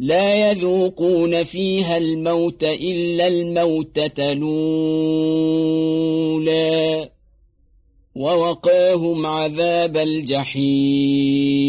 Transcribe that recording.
لا يذوقون فيها الموت إلا الموتة نولا ووقاهم عذاب الجحيم.